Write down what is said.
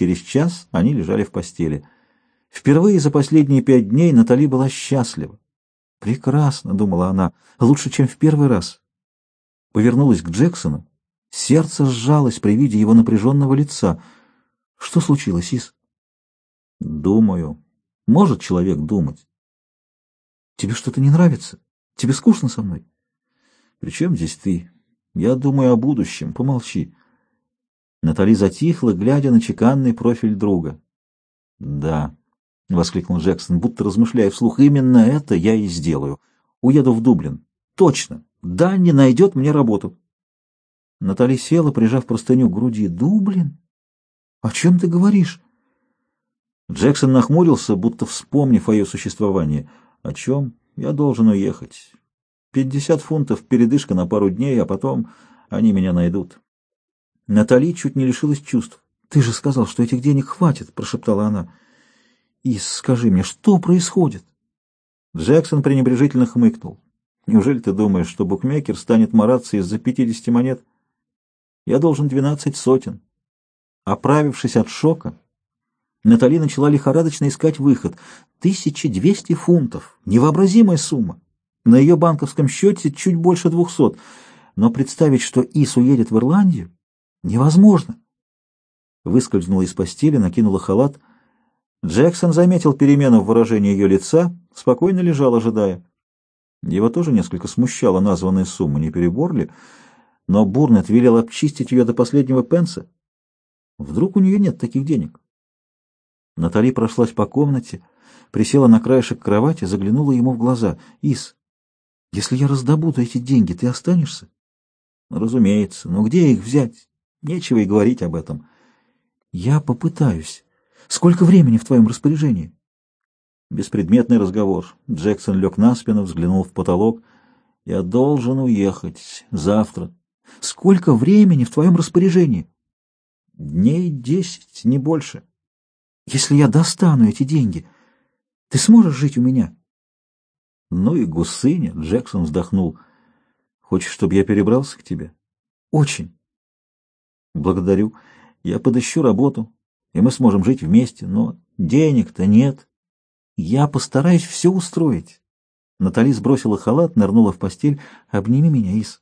Через час они лежали в постели. Впервые за последние пять дней Натали была счастлива. «Прекрасно», — думала она, — «лучше, чем в первый раз». Повернулась к Джексону. Сердце сжалось при виде его напряженного лица. «Что случилось, Ис?» «Думаю. Может человек думать?» «Тебе что-то не нравится? Тебе скучно со мной?» «При чем здесь ты? Я думаю о будущем. Помолчи». Натали затихла, глядя на чеканный профиль друга. «Да», — воскликнул Джексон, будто размышляя вслух, — «именно это я и сделаю. Уеду в Дублин. Точно. Данни найдет мне работу». Натали села, прижав простыню к груди. «Дублин? О чем ты говоришь?» Джексон нахмурился, будто вспомнив о ее существовании. «О чем? Я должен уехать. Пятьдесят фунтов передышка на пару дней, а потом они меня найдут». Натали чуть не лишилась чувств. «Ты же сказал, что этих денег хватит», — прошептала она. «И скажи мне, что происходит?» Джексон пренебрежительно хмыкнул. «Неужели ты думаешь, что букмекер станет мараться из-за пятидесяти монет? Я должен двенадцать сотен». Оправившись от шока, Натали начала лихорадочно искать выход. Тысяча двести фунтов. Невообразимая сумма. На ее банковском счете чуть больше двухсот. Но представить, что Ис уедет в Ирландию, Невозможно. Выскользнула из постели, накинула халат. Джексон заметил перемену в выражении ее лица, спокойно лежал, ожидая. Его тоже несколько смущала названная сумма, не перебор ли? Но Бурнет велел обчистить ее до последнего пенса. Вдруг у нее нет таких денег? Натали прошлась по комнате, присела на краешек кровати, заглянула ему в глаза. «Ис, если я раздобуду эти деньги, ты останешься?» «Разумеется. Но где их взять? Нечего и говорить об этом. Я попытаюсь. Сколько времени в твоем распоряжении? Беспредметный разговор. Джексон лег на спину, взглянул в потолок. Я должен уехать. Завтра. Сколько времени в твоем распоряжении? Дней десять, не больше. Если я достану эти деньги, ты сможешь жить у меня? Ну и гусыня, Джексон вздохнул. Хочешь, чтобы я перебрался к тебе? Очень. Благодарю. Я подыщу работу, и мы сможем жить вместе, но денег-то нет. Я постараюсь все устроить. Натали сбросила халат, нырнула в постель. Обними меня, Ис.